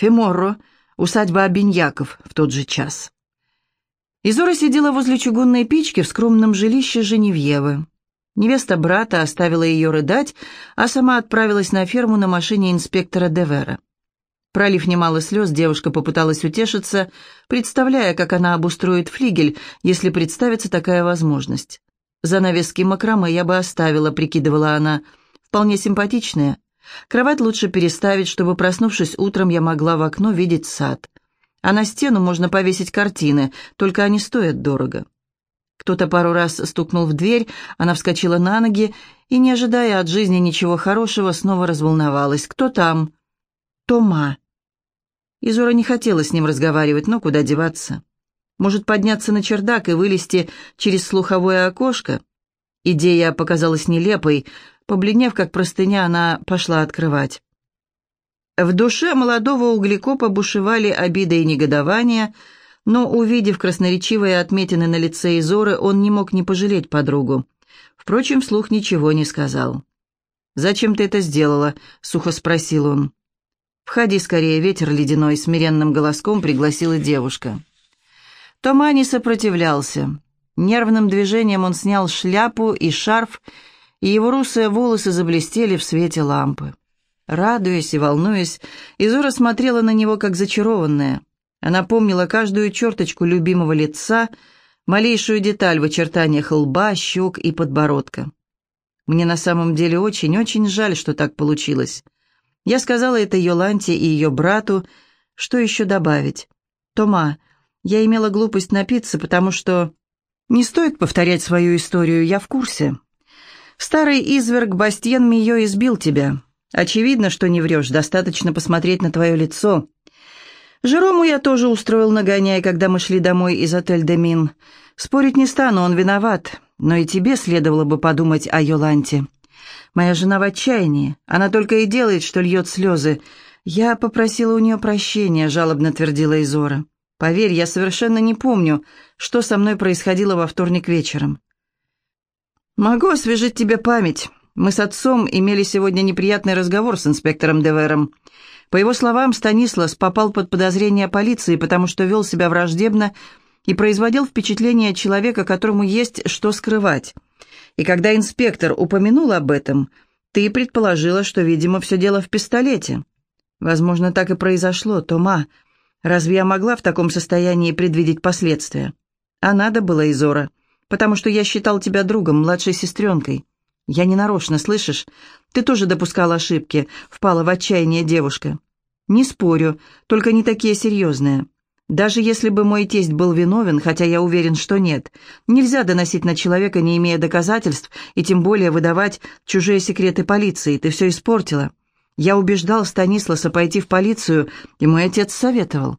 Феморро, усадьба Обиньяков, в тот же час. Изора сидела возле чугунной печки в скромном жилище Женевьевы. Невеста брата оставила ее рыдать, а сама отправилась на ферму на машине инспектора Девера. Пролив немало слез, девушка попыталась утешиться, представляя, как она обустроит флигель, если представится такая возможность. «Занавески макраме я бы оставила», — прикидывала она. «Вполне симпатичные. Кровать лучше переставить, чтобы, проснувшись утром, я могла в окно видеть сад. А на стену можно повесить картины, только они стоят дорого». Кто-то пару раз стукнул в дверь, она вскочила на ноги и, не ожидая от жизни ничего хорошего, снова разволновалась. «Кто там?» «Тома». Изора не хотела с ним разговаривать, но куда деваться? Может, подняться на чердак и вылезти через слуховое окошко? Идея показалась нелепой. Побледнев, как простыня, она пошла открывать. В душе молодого углекопа бушевали обида и негодование, но, увидев красноречивые отметины на лице Изоры, он не мог не пожалеть подругу. Впрочем, вслух ничего не сказал. «Зачем ты это сделала?» — сухо спросил он. «Входи скорее, ветер ледяной», — смиренным голоском пригласила девушка. Тома не сопротивлялся. Нервным движением он снял шляпу и шарф, и его русые волосы заблестели в свете лампы. Радуясь и волнуясь, Изора смотрела на него как зачарованная. Она помнила каждую черточку любимого лица, малейшую деталь в очертаниях лба, щек и подбородка. «Мне на самом деле очень-очень жаль, что так получилось. Я сказала это Йоланте и ее брату. Что еще добавить? Тома, я имела глупость напиться, потому что... Не стоит повторять свою историю, я в курсе. Старый изверг Бастьен Мио избил тебя. Очевидно, что не врешь, достаточно посмотреть на твое лицо. Жерому я тоже устроил нагоняй, когда мы шли домой из отель Демин. Спорить не стану, он виноват, но и тебе следовало бы подумать о Йоланте. Моя жена в отчаянии, она только и делает, что льет слезы. Я попросила у нее прощения, жалобно твердила Изора. Поверь, я совершенно не помню, что со мной происходило во вторник вечером. Могу освежить тебе память. Мы с отцом имели сегодня неприятный разговор с инспектором Девером. По его словам, Станислас попал под подозрение полиции, потому что вел себя враждебно и производил впечатление человека, которому есть что скрывать. И когда инспектор упомянул об этом, ты предположила, что, видимо, все дело в пистолете. Возможно, так и произошло, Тома. Разве я могла в таком состоянии предвидеть последствия? А надо было, Изора, потому что я считал тебя другом, младшей сестренкой. Я не нарочно, слышишь? Ты тоже допускала ошибки, впала в отчаяние девушка. Не спорю, только не такие серьезные. Даже если бы мой тесть был виновен, хотя я уверен, что нет, нельзя доносить на человека, не имея доказательств, и тем более выдавать чужие секреты полиции. Ты все испортила. Я убеждал Станисласа пойти в полицию, и мой отец советовал.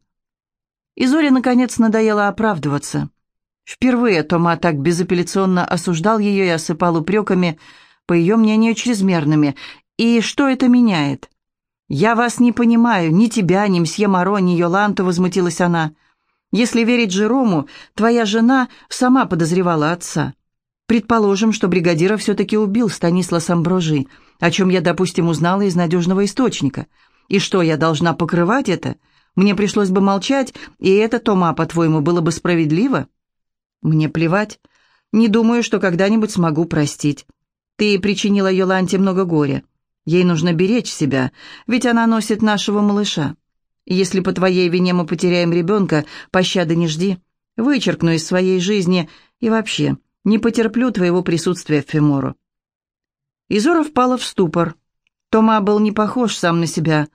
И Зоре, наконец, надоело оправдываться. Впервые Тома так безапелляционно осуждал ее и осыпал упреками, по ее мнению, чрезмерными. И что это меняет? «Я вас не понимаю, ни тебя, ни мсье Моро, ни Йоланту», — возмутилась она. «Если верить Жерому, твоя жена сама подозревала отца. Предположим, что бригадира все-таки убил Станислас Амброжи, о чем я, допустим, узнала из надежного источника. И что, я должна покрывать это? Мне пришлось бы молчать, и это, Тома, по-твоему, было бы справедливо? Мне плевать. Не думаю, что когда-нибудь смогу простить. Ты причинила Йоланте много горя. Ей нужно беречь себя, ведь она носит нашего малыша. Если по твоей вине мы потеряем ребенка, пощады не жди. Вычеркну из своей жизни и вообще не потерплю твоего присутствия в Фемору». Изора впала в ступор. Тома был не похож сам на себя.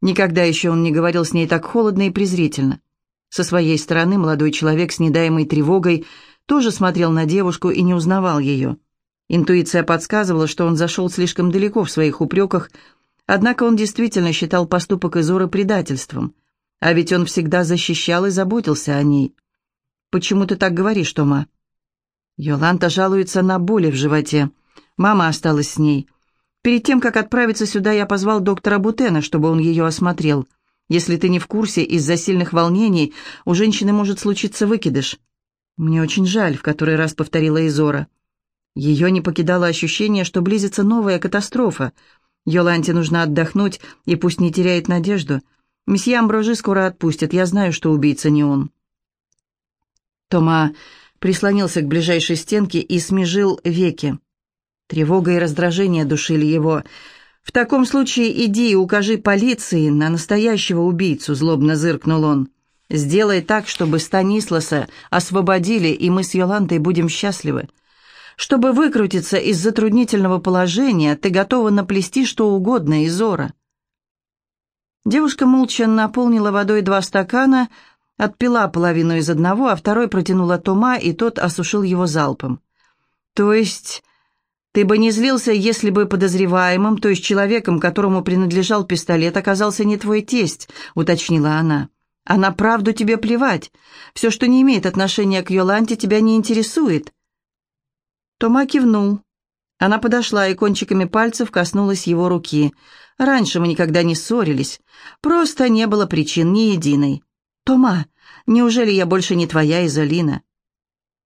Никогда еще он не говорил с ней так холодно и презрительно. Со своей стороны молодой человек с недаемой тревогой тоже смотрел на девушку и не узнавал ее. Интуиция подсказывала, что он зашел слишком далеко в своих упреках, однако он действительно считал поступок Изоры предательством. А ведь он всегда защищал и заботился о ней. «Почему ты так говоришь, Тома?» Йоланта жалуется на боли в животе. Мама осталась с ней. Перед тем, как отправиться сюда, я позвал доктора Бутена, чтобы он ее осмотрел. Если ты не в курсе, из-за сильных волнений у женщины может случиться выкидыш. Мне очень жаль, в который раз повторила Изора. Ее не покидало ощущение, что близится новая катастрофа. Йоланте нужно отдохнуть, и пусть не теряет надежду. Месье Амброжи скоро отпустят, я знаю, что убийца не он». Тома прислонился к ближайшей стенке и смежил веки. Тревога и раздражение душили его. «В таком случае иди и укажи полиции на настоящего убийцу», — злобно зыркнул он. «Сделай так, чтобы Станисласа освободили, и мы с Йолантой будем счастливы. Чтобы выкрутиться из затруднительного положения, ты готова наплести что угодно, Изора». Девушка молча наполнила водой два стакана, отпила половину из одного, а второй протянула Тома, и тот осушил его залпом. «То есть ты бы не злился, если бы подозреваемым, то есть человеком, которому принадлежал пистолет, оказался не твой тесть», — уточнила она. «А на правду тебе плевать. Все, что не имеет отношения к Йоланте, тебя не интересует». Тома кивнул. Она подошла и кончиками пальцев коснулась его руки. «Раньше мы никогда не ссорились. Просто не было причин ни единой. Тома, неужели я больше не твоя Изолина?»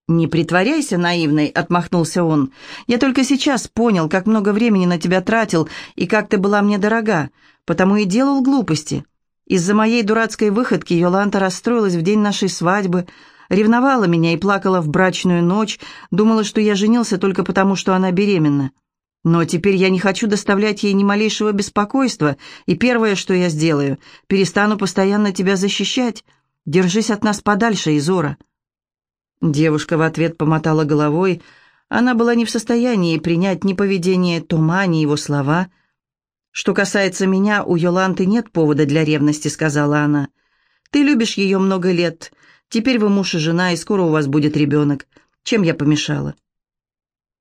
«Не притворяйся наивной», — отмахнулся он. «Я только сейчас понял, как много времени на тебя тратил и как ты была мне дорога, потому и делал глупости. Из-за моей дурацкой выходки Йоланта расстроилась в день нашей свадьбы, ревновала меня и плакала в брачную ночь, думала, что я женился только потому, что она беременна. Но теперь я не хочу доставлять ей ни малейшего беспокойства, и первое, что я сделаю, перестану постоянно тебя защищать. Держись от нас подальше, Изора». Девушка в ответ помотала головой. Она была не в состоянии принять ни поведение Тома, ни его слова. «Что касается меня, у Йоланты нет повода для ревности», — сказала она. «Ты любишь ее много лет. Теперь вы муж и жена, и скоро у вас будет ребенок. Чем я помешала?»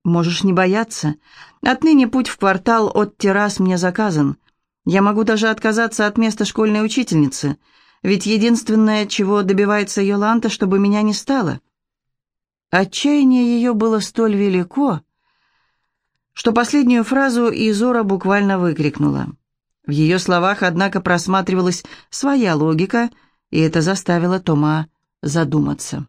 «Можешь не бояться. Отныне путь в квартал от террас мне заказан. Я могу даже отказаться от места школьной учительницы, ведь единственное, чего добивается Йоланта, чтобы меня не стало». Отчаяние ее было столь велико, что последнюю фразу Изора буквально выкрикнула. В ее словах, однако, просматривалась своя логика, и это заставило Тома задуматься.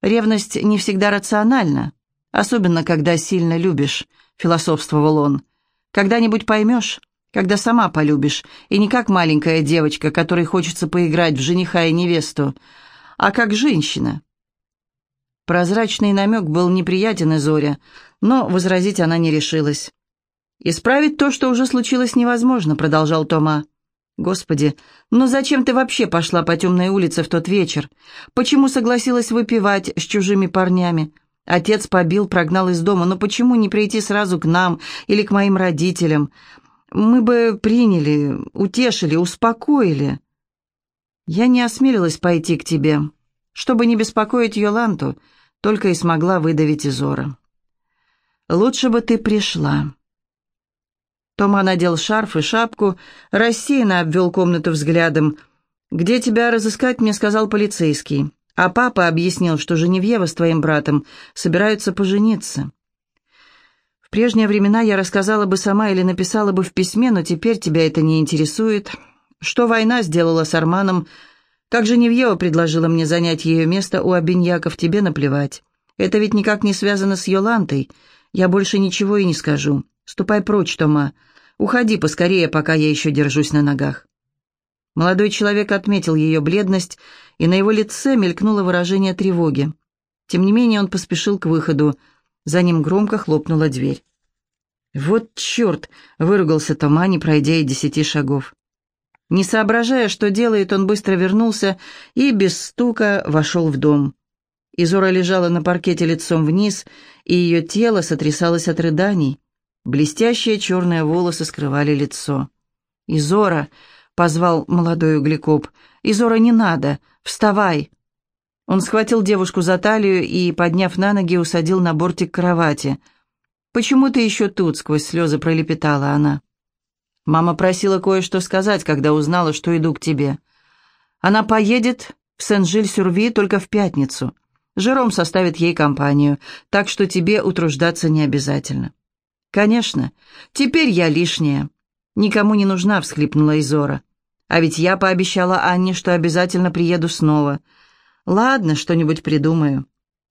«Ревность не всегда рациональна, особенно когда сильно любишь», — философствовал он. «Когда-нибудь поймешь, когда сама полюбишь, и не как маленькая девочка, которой хочется поиграть в жениха и невесту, а как женщина». Прозрачный намек был неприятен Изоре, но возразить она не решилась. «Исправить то, что уже случилось, невозможно», — продолжал Тома. «Господи, но зачем ты вообще пошла по темной улице в тот вечер? Почему согласилась выпивать с чужими парнями? Отец побил, прогнал из дома, но почему не прийти сразу к нам или к моим родителям? Мы бы приняли, утешили, успокоили». «Я не осмелилась пойти к тебе, чтобы не беспокоить Йоланту», — только и смогла выдавить Изора. «Лучше бы ты пришла». Тома надел шарф и шапку, рассеянно обвел комнату взглядом. «Где тебя разыскать?» — мне сказал полицейский. А папа объяснил, что Женевьева с твоим братом собираются пожениться. В прежние времена я рассказала бы сама или написала бы в письме, но теперь тебя это не интересует. Что война сделала с Арманом? Как Женевьева предложила мне занять ее место у Обиньяков, тебе наплевать. Это ведь никак не связано с Йолантой. Я больше ничего и не скажу. Ступай прочь, Тома. Уходи поскорее, пока я еще держусь на ногах». Молодой человек отметил ее бледность, и на его лице мелькнуло выражение тревоги. Тем не менее он поспешил к выходу. За ним громко хлопнула дверь. «Вот черт!» — выругался Тома, не пройдя и десяти шагов. Не соображая, что делает, он быстро вернулся и без стука вошел в дом. Изора лежала на паркете лицом вниз, и ее тело сотрясалось от рыданий. Блестящие черные волосы скрывали лицо. «Изора!» — позвал молодой углекоп. «Изора, не надо! Вставай!» Он схватил девушку за талию и, подняв на ноги, усадил на бортик кровати. «Почему ты еще тут?» — сквозь слезы пролепетала она. «Мама просила кое-что сказать, когда узнала, что иду к тебе. Она поедет в Сен-Жиль-Сюрви только в пятницу. Жером составит ей компанию, так что тебе утруждаться не обязательно». «Конечно. Теперь я лишняя. Никому не нужна», — всхлипнула Изора. «А ведь я пообещала Анне, что обязательно приеду снова. Ладно, что-нибудь придумаю.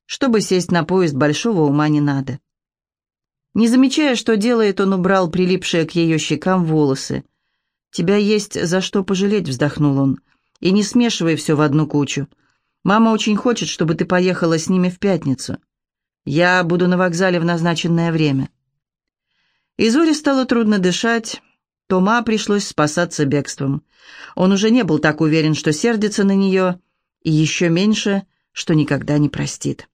Чтобы сесть на поезд, большого ума не надо». Не замечая, что делает, он убрал прилипшие к ее щекам волосы. «Тебя есть за что пожалеть», — вздохнул он. «И не смешивай все в одну кучу. Мама очень хочет, чтобы ты поехала с ними в пятницу. Я буду на вокзале в назначенное время». И Зоре стало трудно дышать. Тома пришлось спасаться бегством. Он уже не был так уверен, что сердится на нее, и еще меньше, что никогда не простит.